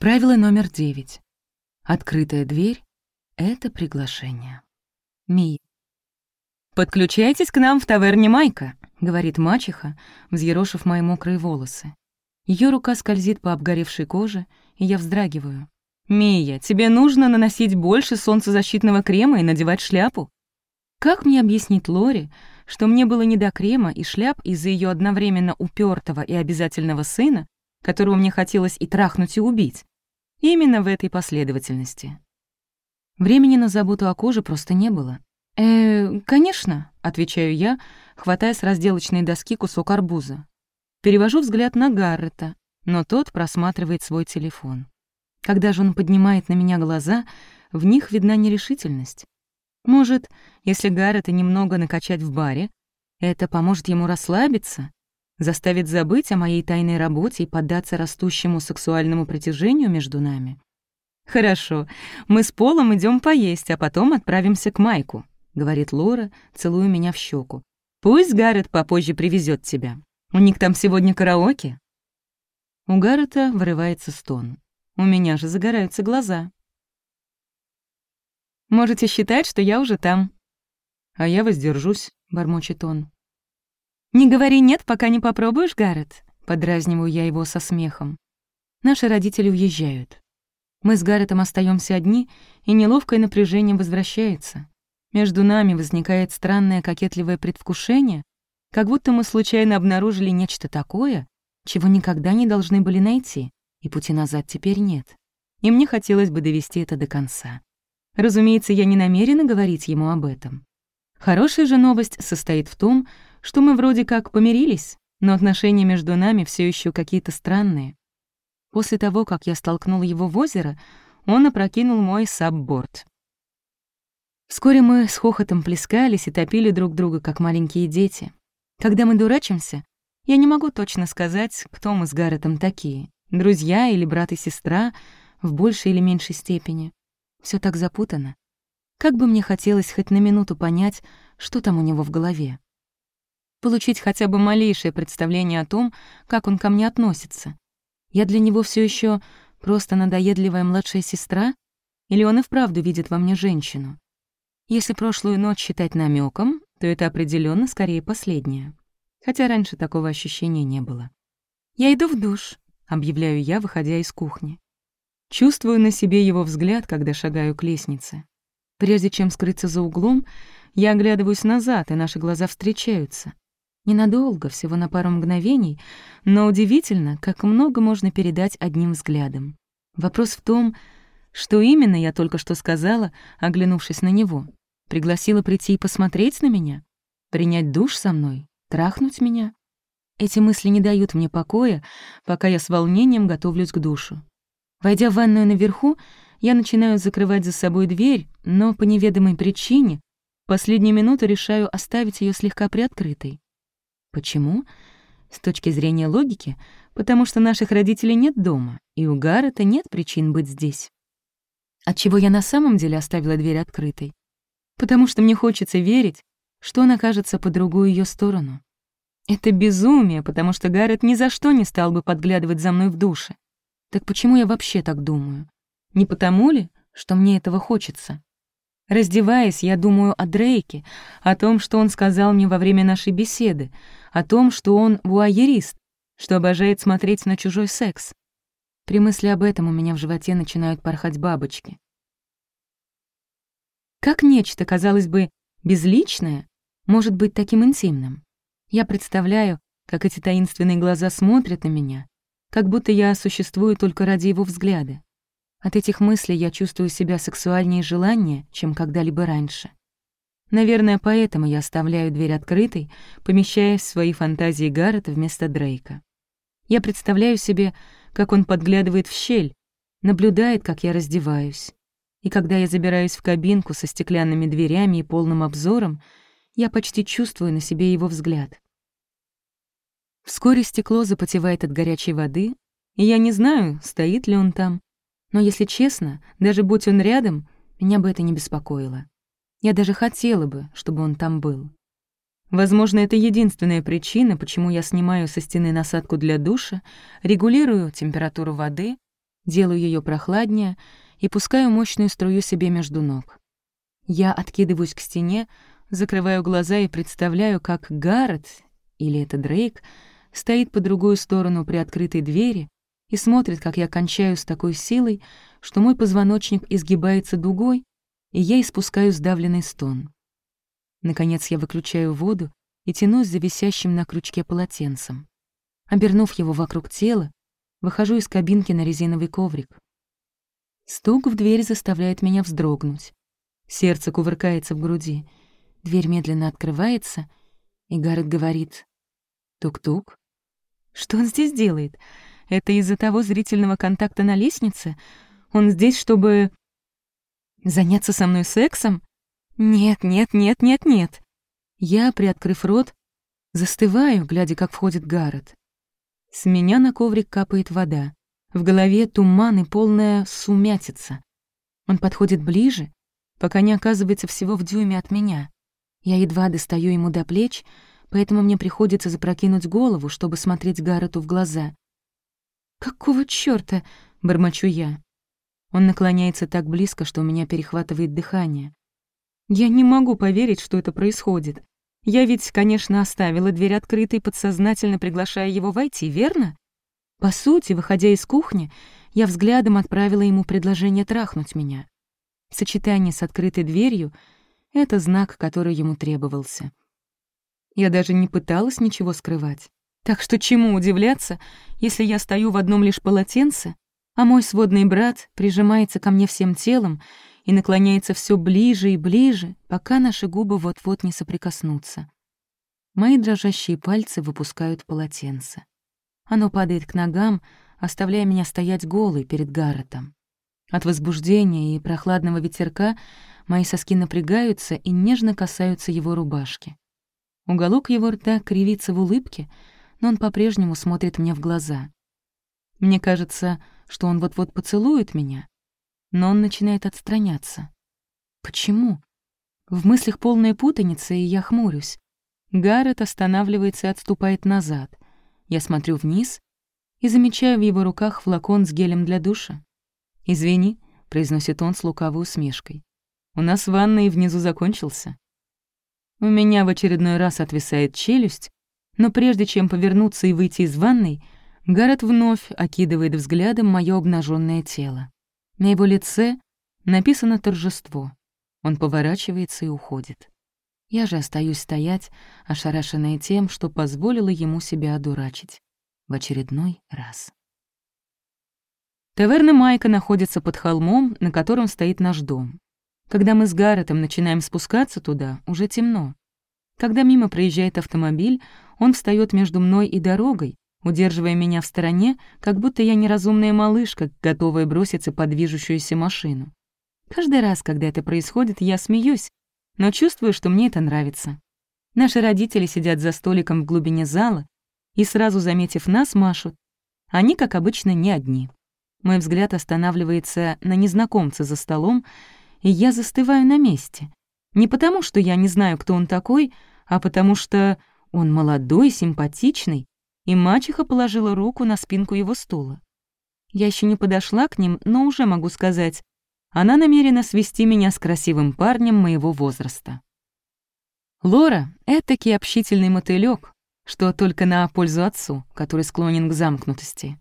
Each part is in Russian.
Правило номер девять. Открытая дверь — это приглашение. Мия. «Подключайтесь к нам в таверне Майка», — говорит мачеха, взъерошив мои мокрые волосы. Ее рука скользит по обгоревшей коже, и я вздрагиваю. «Мия, тебе нужно наносить больше солнцезащитного крема и надевать шляпу». Как мне объяснить Лори, что мне было не до крема и шляп из-за ее одновременно упертого и обязательного сына, которого мне хотелось и трахнуть, и убить? Именно в этой последовательности. Времени на заботу о коже просто не было. «Э, конечно», — отвечаю я, хватая с разделочной доски кусок арбуза. Перевожу взгляд на Гаррета, но тот просматривает свой телефон. Когда же он поднимает на меня глаза, в них видна нерешительность. Может, если Гаррета немного накачать в баре, это поможет ему расслабиться, заставит забыть о моей тайной работе и поддаться растущему сексуальному притяжению между нами? «Хорошо, мы с Полом идем поесть, а потом отправимся к Майку», — говорит Лора, целуя меня в щеку. «Пусть Гаррет попозже привезет тебя. У них там сегодня караоке». У Гаррета вырывается стон. У меня же загораются глаза. «Можете считать, что я уже там». «А я воздержусь», — бормочет он. «Не говори «нет», пока не попробуешь, Гаррет», — подразниваю я его со смехом. Наши родители уезжают. Мы с Гарретом остаемся одни, и неловкое напряжение возвращается. Между нами возникает странное кокетливое предвкушение, как будто мы случайно обнаружили нечто такое, чего никогда не должны были найти, и пути назад теперь нет. И мне хотелось бы довести это до конца. Разумеется, я не намерена говорить ему об этом. Хорошая же новость состоит в том, что мы вроде как помирились, но отношения между нами все еще какие-то странные. После того, как я столкнул его в озеро, он опрокинул мой сабборд. Вскоре мы с хохотом плескались и топили друг друга, как маленькие дети. Когда мы дурачимся, я не могу точно сказать, кто мы с Гарретом такие. Друзья или брат и сестра, в большей или меньшей степени. Все так запутано. Как бы мне хотелось хоть на минуту понять, что там у него в голове. Получить хотя бы малейшее представление о том, как он ко мне относится. Я для него все еще просто надоедливая младшая сестра? Или он и вправду видит во мне женщину? Если прошлую ночь считать намеком, то это определенно скорее последнее. Хотя раньше такого ощущения не было. «Я иду в душ», — объявляю я, выходя из кухни. Чувствую на себе его взгляд, когда шагаю к лестнице. Прежде чем скрыться за углом, я оглядываюсь назад, и наши глаза встречаются. Ненадолго, всего на пару мгновений, но удивительно, как много можно передать одним взглядом. Вопрос в том, что именно я только что сказала, оглянувшись на него. Пригласила прийти и посмотреть на меня? Принять душ со мной? Трахнуть меня? Эти мысли не дают мне покоя, пока я с волнением готовлюсь к душу. Войдя в ванную наверху, я начинаю закрывать за собой дверь, но по неведомой причине последнюю минуту решаю оставить ее слегка приоткрытой. Почему? С точки зрения логики, потому что наших родителей нет дома, и у Гаррета нет причин быть здесь. Отчего я на самом деле оставила дверь открытой? Потому что мне хочется верить, что он окажется по другую ее сторону. Это безумие, потому что Гаррет ни за что не стал бы подглядывать за мной в душе. Так почему я вообще так думаю? Не потому ли, что мне этого хочется? Раздеваясь, я думаю о Дрейке, о том, что он сказал мне во время нашей беседы, о том, что он вуайерист, что обожает смотреть на чужой секс. При мысли об этом у меня в животе начинают порхать бабочки. Как нечто, казалось бы, безличное, может быть таким интимным? Я представляю, как эти таинственные глаза смотрят на меня, как будто я существую только ради его взгляда. От этих мыслей я чувствую себя сексуальнее и желаннее, чем когда-либо раньше. Наверное, поэтому я оставляю дверь открытой, помещаясь в свои фантазии Гаррета вместо Дрейка. Я представляю себе, как он подглядывает в щель, наблюдает, как я раздеваюсь. И когда я забираюсь в кабинку со стеклянными дверями и полным обзором, я почти чувствую на себе его взгляд. Вскоре стекло запотевает от горячей воды, и я не знаю, стоит ли он там, но, если честно, даже будь он рядом, меня бы это не беспокоило. Я даже хотела бы, чтобы он там был. Возможно, это единственная причина, почему я снимаю со стены насадку для душа, регулирую температуру воды, Делаю ее прохладнее и пускаю мощную струю себе между ног. Я откидываюсь к стене, закрываю глаза и представляю, как Гаррет, или это Дрейк, стоит по другую сторону при открытой двери и смотрит, как я кончаю с такой силой, что мой позвоночник изгибается дугой, и я испускаю сдавленный стон. Наконец я выключаю воду и тянусь за висящим на крючке полотенцем. Обернув его вокруг тела, выхожу из кабинки на резиновый коврик. Стук в дверь заставляет меня вздрогнуть. Сердце кувыркается в груди. Дверь медленно открывается, и Гаррет говорит «Тук-тук». Что он здесь делает? Это из-за того зрительного контакта на лестнице? Он здесь, чтобы... Заняться со мной сексом? Нет, нет, нет, нет, нет. Я, приоткрыв рот, застываю, глядя, как входит Гаррет. С меня на коврик капает вода. В голове туман и полная сумятица. Он подходит ближе, пока не оказывается всего в дюйме от меня. Я едва достаю ему до плеч, поэтому мне приходится запрокинуть голову, чтобы смотреть Гаррету в глаза. «Какого чёрта?» — бормочу я. Он наклоняется так близко, что у меня перехватывает дыхание. Я не могу поверить, что это происходит. Я ведь, конечно, оставила дверь открытой, подсознательно приглашая его войти, верно? По сути, выходя из кухни, я взглядом отправила ему предложение трахнуть меня. Сочетание с открытой дверью — это знак, который ему требовался. Я даже не пыталась ничего скрывать. Так что чему удивляться, если я стою в одном лишь полотенце, а мой сводный брат прижимается ко мне всем телом и наклоняется все ближе и ближе, пока наши губы вот-вот не соприкоснутся. Мои дрожащие пальцы выпускают полотенце. Оно падает к ногам, оставляя меня стоять голой перед Гарретом. От возбуждения и прохладного ветерка мои соски напрягаются и нежно касаются его рубашки. Уголок его рта кривится в улыбке, но он по-прежнему смотрит мне в глаза. Мне кажется, что он вот-вот поцелует меня, но он начинает отстраняться. Почему? В мыслях полная путаница, и я хмурюсь. Гаррет останавливается и отступает назад. Я смотрю вниз и замечаю в его руках флакон с гелем для душа. «Извини», — произносит он с лукавой усмешкой. «У нас ванной внизу закончился». У меня в очередной раз отвисает челюсть, но прежде чем повернуться и выйти из ванной, Гаррет вновь окидывает взглядом мое обнаженное тело. На его лице написано торжество. Он поворачивается и уходит. Я же остаюсь стоять, ошарашенная тем, что позволила ему себя одурачить. В очередной раз. Таверна Майка находится под холмом, на котором стоит наш дом. Когда мы с Гарретом начинаем спускаться туда, уже темно. Когда мимо проезжает автомобиль, он встает между мной и дорогой, удерживая меня в стороне, как будто я неразумная малышка, готовая броситься под движущуюся машину. Каждый раз, когда это происходит, я смеюсь, но чувствую, что мне это нравится. Наши родители сидят за столиком в глубине зала и, сразу заметив нас, машут. Они, как обычно, не одни. Мой взгляд останавливается на незнакомце за столом, и я застываю на месте. Не потому, что я не знаю, кто он такой, а потому что он молодой, симпатичный, и мачеха положила руку на спинку его стула. Я еще не подошла к ним, но уже могу сказать, она намерена свести меня с красивым парнем моего возраста. Лора — этакий общительный мотылёк, что только на пользу отцу, который склонен к замкнутости.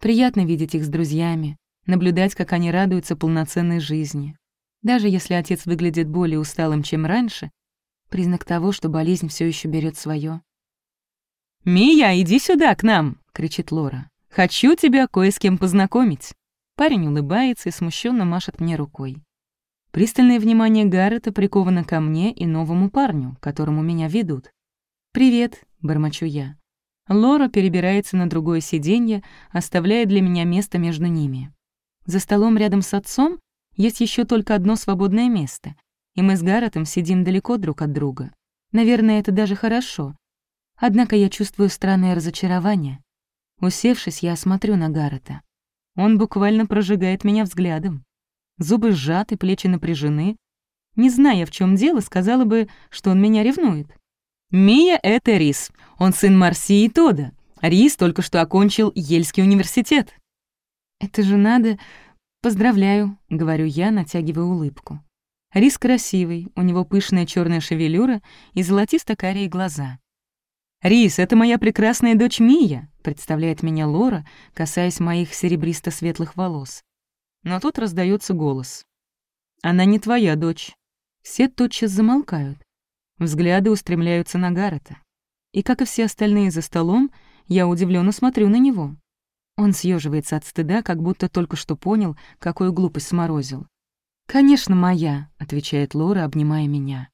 Приятно видеть их с друзьями, наблюдать, как они радуются полноценной жизни. Даже если отец выглядит более усталым, чем раньше, признак того, что болезнь все еще берет свое. «Мия, иди сюда, к нам!» — кричит Лора. «Хочу тебя кое с кем познакомить». Парень улыбается и смущенно машет мне рукой. Пристальное внимание Гаррета приковано ко мне и новому парню, которому меня ведут. «Привет», — бормочу я. Лора перебирается на другое сиденье, оставляя для меня место между ними. За столом рядом с отцом есть еще только одно свободное место, и мы с Гарретом сидим далеко друг от друга. Наверное, это даже хорошо. Однако я чувствую странное разочарование. Усевшись, я смотрю на Гаррета. Он буквально прожигает меня взглядом. Зубы сжаты, плечи напряжены. Не зная, в чем дело, сказала бы, что он меня ревнует. Мия — это Рис. Он сын Марси и Тода. Рис только что окончил Ельский университет. Это же надо... Поздравляю, — говорю я, натягивая улыбку. Рис красивый, у него пышная черная шевелюра и золотисто-карие глаза. «Рис, это моя прекрасная дочь Мия», — представляет меня Лора, касаясь моих серебристо-светлых волос. Но тут раздается голос. «Она не твоя дочь». Все тотчас замолкают. Взгляды устремляются на Гаррета. И, как и все остальные за столом, я удивленно смотрю на него. Он съеживается от стыда, как будто только что понял, какую глупость сморозил. «Конечно, моя», — отвечает Лора, обнимая меня.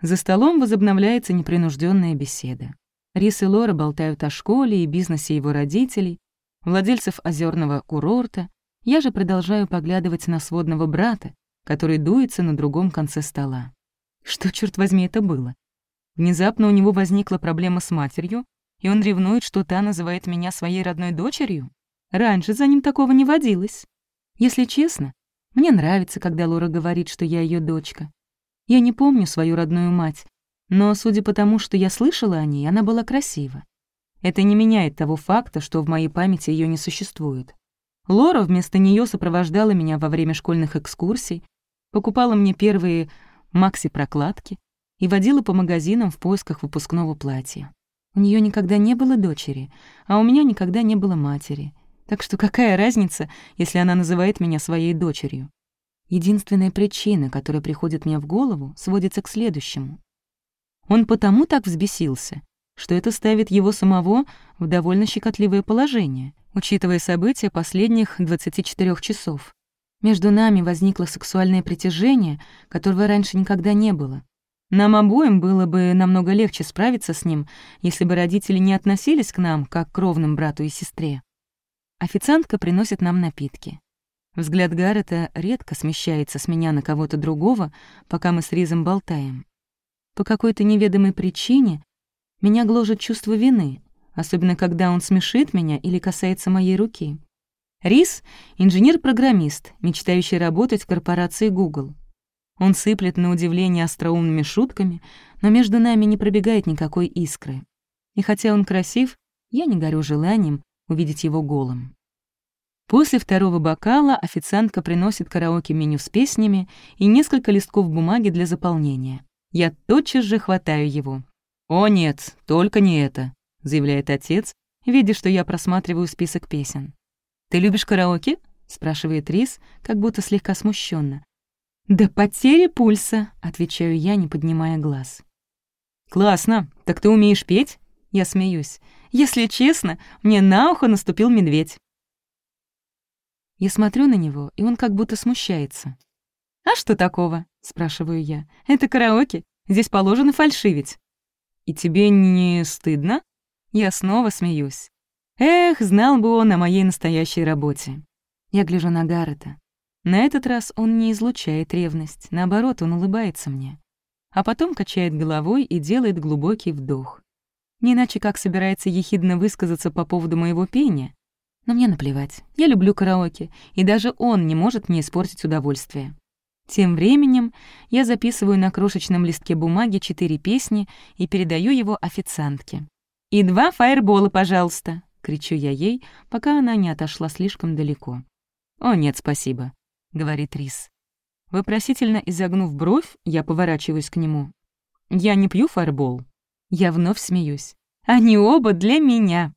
За столом возобновляется непринужденная беседа. Рис и Лора болтают о школе и бизнесе его родителей, владельцев озерного курорта. Я же продолжаю поглядывать на сводного брата, который дуется на другом конце стола. Что, черт возьми, это было? Внезапно у него возникла проблема с матерью, и он ревнует, что та называет меня своей родной дочерью? Раньше за ним такого не водилось. Если честно, мне нравится, когда Лора говорит, что я ее дочка. Я не помню свою родную мать, но, судя по тому, что я слышала о ней, она была красива. Это не меняет того факта, что в моей памяти ее не существует. Лора вместо нее сопровождала меня во время школьных экскурсий, покупала мне первые макси-прокладки и водила по магазинам в поисках выпускного платья. У нее никогда не было дочери, а у меня никогда не было матери. Так что какая разница, если она называет меня своей дочерью? Единственная причина, которая приходит мне в голову, сводится к следующему. Он потому так взбесился, что это ставит его самого в довольно щекотливое положение, учитывая события последних 24 часов. Между нами возникло сексуальное притяжение, которого раньше никогда не было. Нам обоим было бы намного легче справиться с ним, если бы родители не относились к нам, как к ровным брату и сестре. Официантка приносит нам напитки. Взгляд Гаррета редко смещается с меня на кого-то другого, пока мы с Ризом болтаем. По какой-то неведомой причине меня гложет чувство вины, особенно когда он смешит меня или касается моей руки. Риз — инженер-программист, мечтающий работать в корпорации Google. Он сыплет на удивление остроумными шутками, но между нами не пробегает никакой искры. И хотя он красив, я не горю желанием увидеть его голым. После второго бокала официантка приносит караоке-меню с песнями и несколько листков бумаги для заполнения. Я тотчас же хватаю его. «О нет, только не это», — заявляет отец, видя, что я просматриваю список песен. «Ты любишь караоке?» — спрашивает Рис, как будто слегка смущенно. «До потери пульса», — отвечаю я, не поднимая глаз. «Классно. Так ты умеешь петь?» Я смеюсь. «Если честно, мне на ухо наступил медведь». Я смотрю на него, и он как будто смущается. «А что такого?» — спрашиваю я. «Это караоке. Здесь положено фальшивить». «И тебе не стыдно?» Я снова смеюсь. Эх, знал бы он о моей настоящей работе. Я гляжу на Гаррета. На этот раз он не излучает ревность, наоборот, он улыбается мне. А потом качает головой и делает глубокий вдох. Не иначе как собирается ехидно высказаться по поводу моего пения. Но мне наплевать, я люблю караоке, и даже он не может мне испортить удовольствие. Тем временем я записываю на крошечном листке бумаги четыре песни и передаю его официантке. «И два фаербола, пожалуйста!» — кричу я ей, пока она не отошла слишком далеко. «О, нет, спасибо. — говорит Рис. Вопросительно изогнув бровь, я поворачиваюсь к нему. «Я не пью фарбол». Я вновь смеюсь. «Они оба для меня».